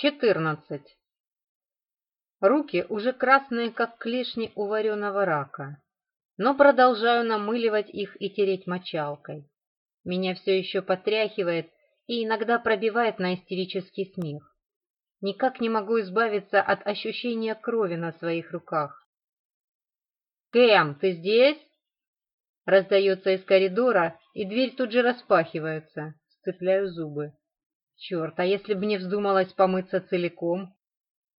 Четырнадцать. Руки уже красные, как клешни у вареного рака, но продолжаю намыливать их и тереть мочалкой. Меня все еще потряхивает и иногда пробивает на истерический смех. Никак не могу избавиться от ощущения крови на своих руках. «Кэм, ты здесь?» Раздается из коридора, и дверь тут же распахивается. Сцепляю зубы. Черт, а если бы мне вздумалось помыться целиком?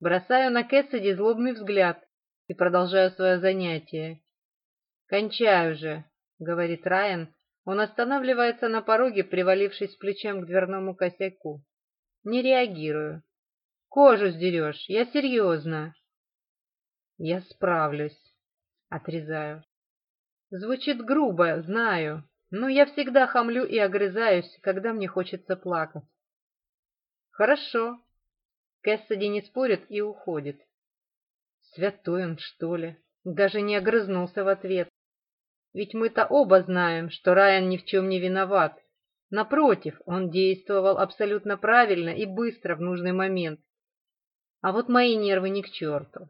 Бросаю на Кэссиди злобный взгляд и продолжаю свое занятие. Кончаю же, — говорит Райан. Он останавливается на пороге, привалившись плечом к дверному косяку. Не реагирую. «Кожу сдерешь, я серьезно». «Я справлюсь», — отрезаю. Звучит грубо, знаю, но я всегда хамлю и огрызаюсь, когда мне хочется плакать. «Хорошо». Кэссиди не спорит и уходит. Святой он, что ли? Даже не огрызнулся в ответ. Ведь мы-то оба знаем, что Райан ни в чем не виноват. Напротив, он действовал абсолютно правильно и быстро в нужный момент. А вот мои нервы ни не к черту.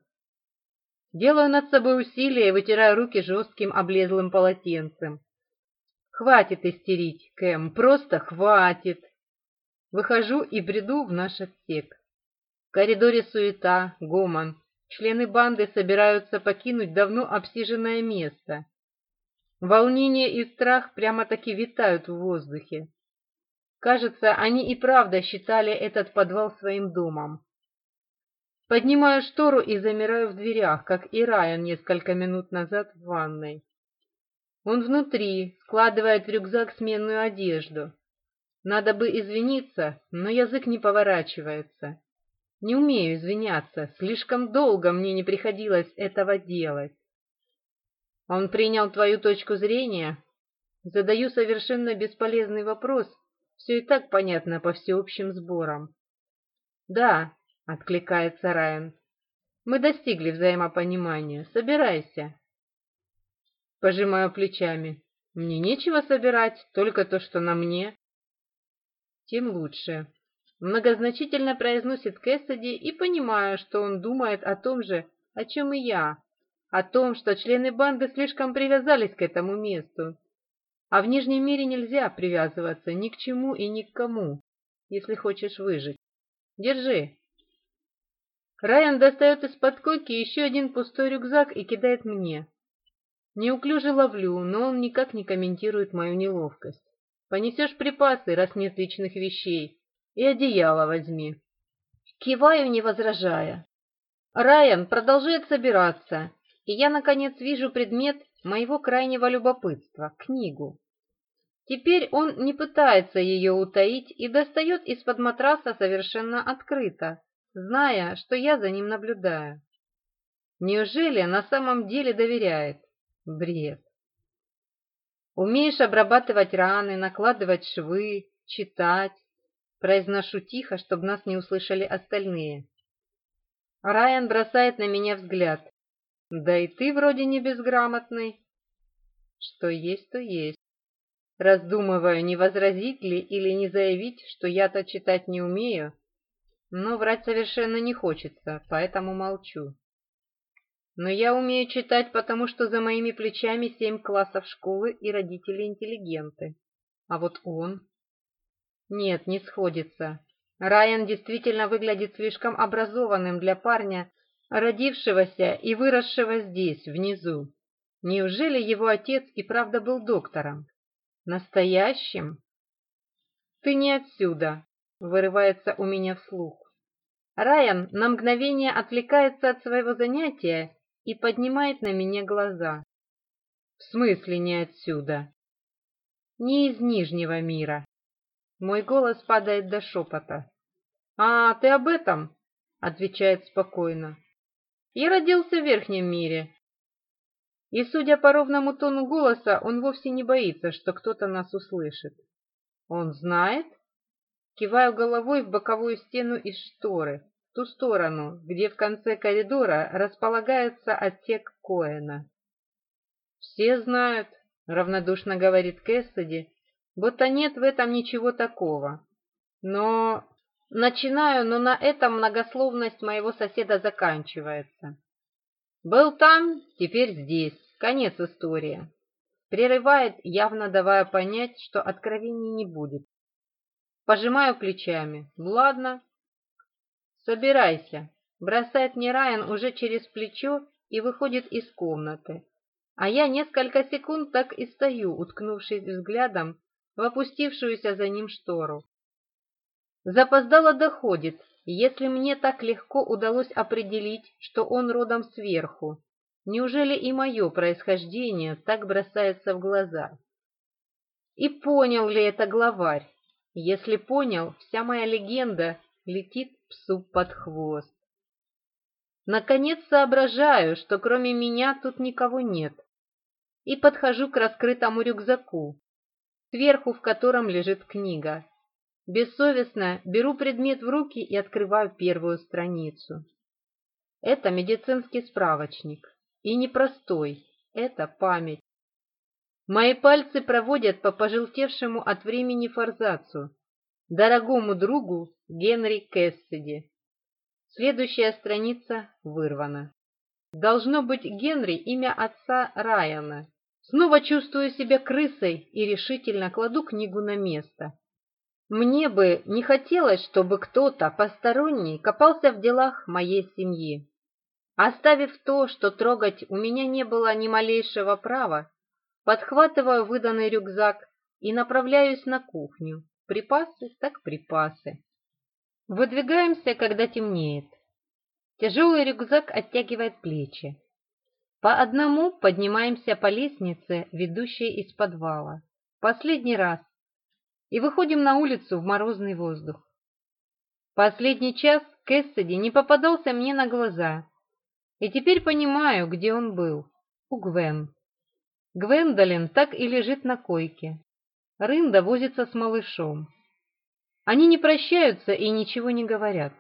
Делаю над собой усилие и вытираю руки жестким облезлым полотенцем. Хватит истерить, Кэм, просто хватит. Выхожу и бреду в наш отсек. В коридоре суета, гомон. Члены банды собираются покинуть давно обсиженное место. Волнение и страх прямо-таки витают в воздухе. Кажется, они и правда считали этот подвал своим домом. Поднимаю штору и замираю в дверях, как и Райан несколько минут назад в ванной. Он внутри, складывает в рюкзак сменную одежду. Надо бы извиниться, но язык не поворачивается. Не умею извиняться, слишком долго мне не приходилось этого делать. Он принял твою точку зрения? Задаю совершенно бесполезный вопрос, все и так понятно по всеобщим сборам. Да, откликается Райан. Мы достигли взаимопонимания. Собирайся. Пожимаю плечами. Мне нечего собирать, только то, что на мне тем лучше. Многозначительно произносит Кэссиди и понимаю, что он думает о том же, о чем и я. О том, что члены банды слишком привязались к этому месту. А в Нижнем мире нельзя привязываться ни к чему и ни к кому, если хочешь выжить. Держи. Райан достает из-под койки еще один пустой рюкзак и кидает мне. Неуклюже ловлю, но он никак не комментирует мою неловкость. Понесешь припасы, раз нет личных вещей, и одеяло возьми». Киваю, не возражая. Райан продолжает собираться, и я, наконец, вижу предмет моего крайнего любопытства — книгу. Теперь он не пытается ее утаить и достает из-под матраса совершенно открыто, зная, что я за ним наблюдаю. Неужели на самом деле доверяет? Бред. Умеешь обрабатывать раны, накладывать швы, читать. Произношу тихо, чтобы нас не услышали остальные. Райан бросает на меня взгляд. Да и ты вроде не безграмотный. Что есть, то есть. Раздумываю, не возразить ли или не заявить, что я-то читать не умею, но врать совершенно не хочется, поэтому молчу. Но я умею читать, потому что за моими плечами семь классов школы и родители-интеллигенты. А вот он... Нет, не сходится. Райан действительно выглядит слишком образованным для парня, родившегося и выросшего здесь, внизу. Неужели его отец и правда был доктором? Настоящим? «Ты не отсюда», — вырывается у меня вслух. Райан на мгновение отвлекается от своего занятия и поднимает на меня глаза. «В смысле не отсюда?» «Не из Нижнего мира». Мой голос падает до шепота. «А, ты об этом?» — отвечает спокойно. «Я родился в Верхнем мире». И, судя по ровному тону голоса, он вовсе не боится, что кто-то нас услышит. «Он знает?» Киваю головой в боковую стену из шторы ту сторону, где в конце коридора располагается отсек Коэна. «Все знают», — равнодушно говорит Кэссиди, «будто нет в этом ничего такого». Но... Начинаю, но на этом многословность моего соседа заканчивается. «Был там, теперь здесь. Конец истории». Прерывает, явно давая понять, что откровений не будет. Пожимаю плечами. «Ну «Ладно, «Собирайся!» Бросает мне Райан уже через плечо и выходит из комнаты. А я несколько секунд так и стою, уткнувшись взглядом в опустившуюся за ним штору. Запоздало доходит, если мне так легко удалось определить, что он родом сверху. Неужели и мое происхождение так бросается в глаза? И понял ли это главарь? Если понял, вся моя легенда летит псу под хвост. Наконец соображаю, что кроме меня тут никого нет, и подхожу к раскрытому рюкзаку, сверху в котором лежит книга. Бессовестно беру предмет в руки и открываю первую страницу. Это медицинский справочник. И непростой. Это память. Мои пальцы проводят по пожелтевшему от времени форзацу, Дорогому другу Генри Кэссиди. Следующая страница вырвана. Должно быть Генри имя отца Райана. Снова чувствую себя крысой и решительно кладу книгу на место. Мне бы не хотелось, чтобы кто-то посторонний копался в делах моей семьи. Оставив то, что трогать у меня не было ни малейшего права, подхватываю выданный рюкзак и направляюсь на кухню. Припасы так припасы. Выдвигаемся, когда темнеет. Тяжелый рюкзак оттягивает плечи. По одному поднимаемся по лестнице, ведущей из подвала. Последний раз. И выходим на улицу в морозный воздух. Последний час Кэссиди не попадался мне на глаза. И теперь понимаю, где он был. У Гвен. Гвендолин так и лежит на койке. Рында возится с малышом. Они не прощаются и ничего не говорят.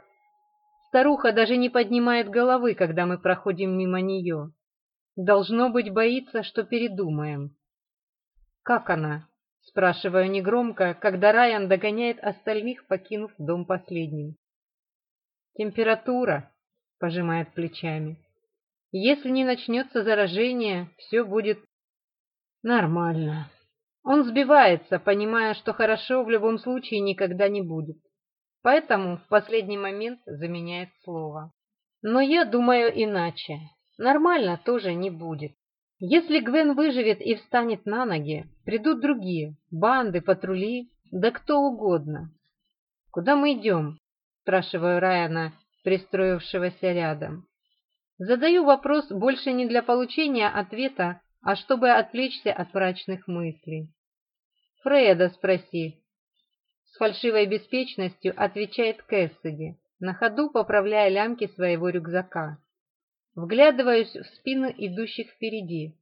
Старуха даже не поднимает головы, когда мы проходим мимо нее. Должно быть, боится, что передумаем. «Как она?» — спрашиваю негромко, когда Райан догоняет остальных, покинув дом последним. «Температура», — пожимает плечами. «Если не начнется заражение, все будет нормально». Он сбивается, понимая, что хорошо в любом случае никогда не будет. Поэтому в последний момент заменяет слово. Но я думаю иначе. Нормально тоже не будет. Если Гвен выживет и встанет на ноги, придут другие, банды, патрули, да кто угодно. «Куда мы идем?» – спрашиваю Райана, пристроившегося рядом. Задаю вопрос больше не для получения ответа, а чтобы отвлечься от мрачных мыслей. Фреда спроси. С фальшивой беспечностью отвечает Кэссиди, на ходу поправляя лямки своего рюкзака. Вглядываюсь в спины идущих впереди.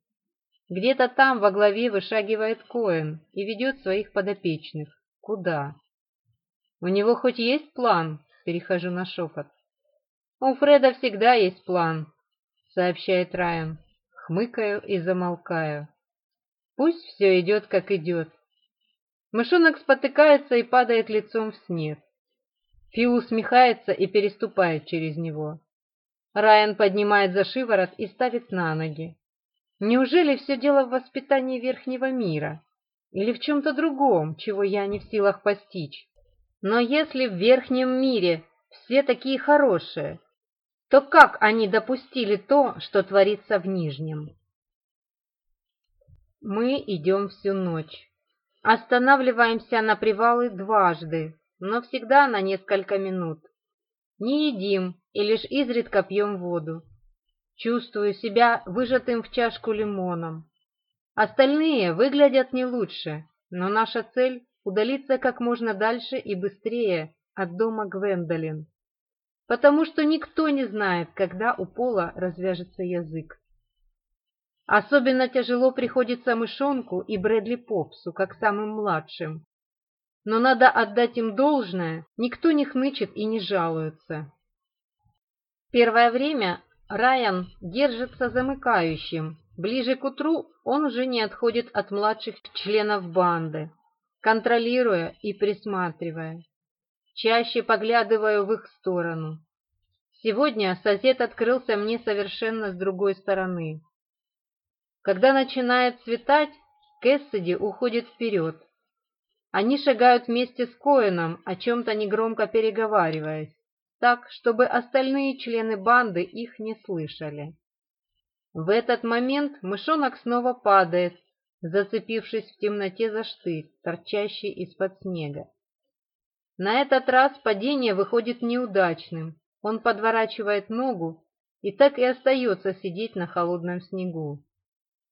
Где-то там во главе вышагивает Коэн и ведет своих подопечных. Куда? У него хоть есть план? Перехожу на шепот. У Фреда всегда есть план, сообщает Райан. Хмыкаю и замолкаю. Пусть все идет, как идет. Мышонок спотыкается и падает лицом в снег. Фил усмехается и переступает через него. Райан поднимает за шиворот и ставит на ноги. Неужели все дело в воспитании верхнего мира? Или в чем-то другом, чего я не в силах постичь? Но если в верхнем мире все такие хорошие, то как они допустили то, что творится в нижнем? Мы идем всю ночь. Останавливаемся на привалы дважды, но всегда на несколько минут. Не едим и лишь изредка пьем воду. Чувствую себя выжатым в чашку лимоном. Остальные выглядят не лучше, но наша цель — удалиться как можно дальше и быстрее от дома Гвендолин, потому что никто не знает, когда у Пола развяжется язык. Особенно тяжело приходится Мышонку и Брэдли Попсу, как самым младшим. Но надо отдать им должное, никто не хнычет и не жалуется. Первое время Райан держится замыкающим. Ближе к утру он уже не отходит от младших членов банды, контролируя и присматривая. Чаще поглядываю в их сторону. Сегодня сосед открылся мне совершенно с другой стороны. Когда начинает светать, Кэссиди уходит вперед. Они шагают вместе с Коэном, о чем-то негромко переговариваясь, так, чтобы остальные члены банды их не слышали. В этот момент мышонок снова падает, зацепившись в темноте за штырь, торчащий из-под снега. На этот раз падение выходит неудачным, он подворачивает ногу и так и остается сидеть на холодном снегу.